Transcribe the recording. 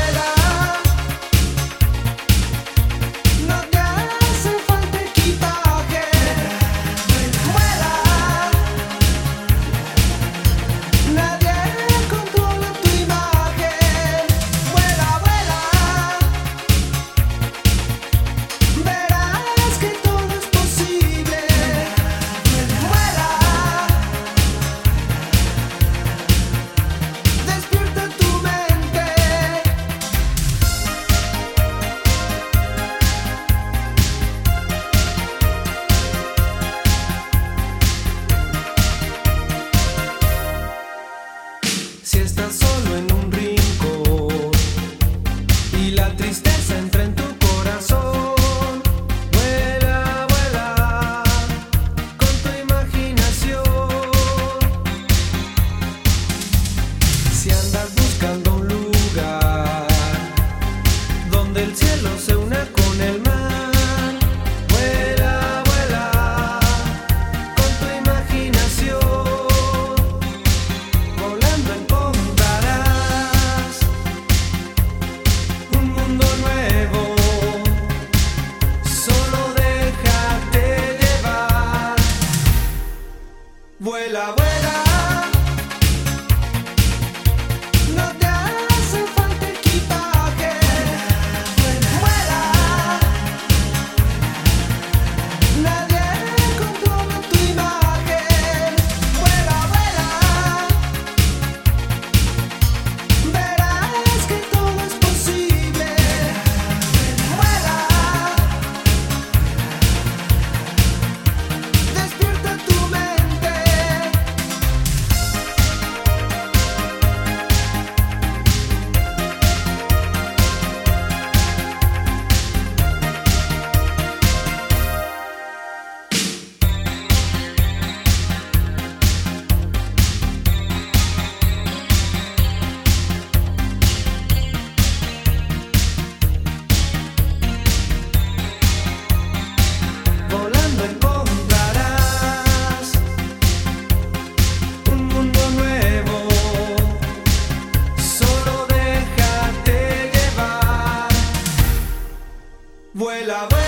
rueda. si estás solo en un Vuela, vuela. Vuela.